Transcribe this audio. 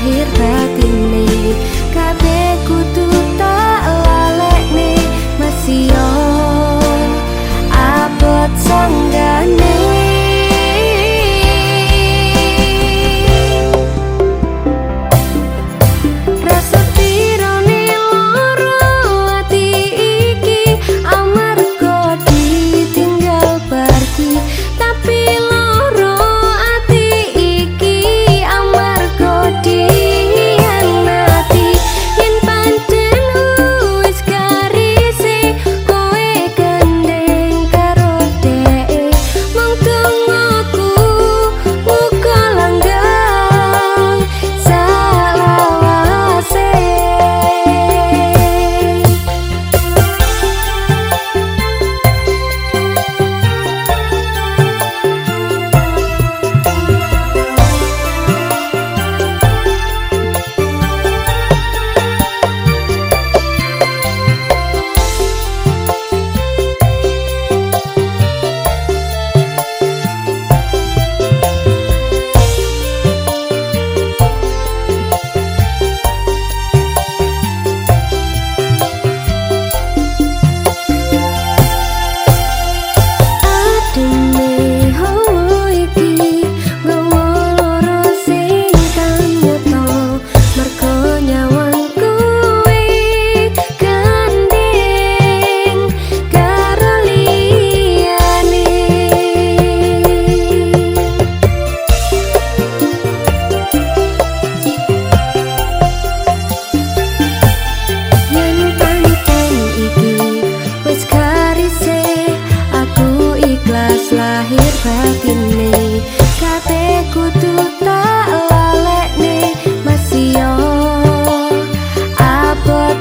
akhir lahir batin nih kate kudu tak lalek masih yo abot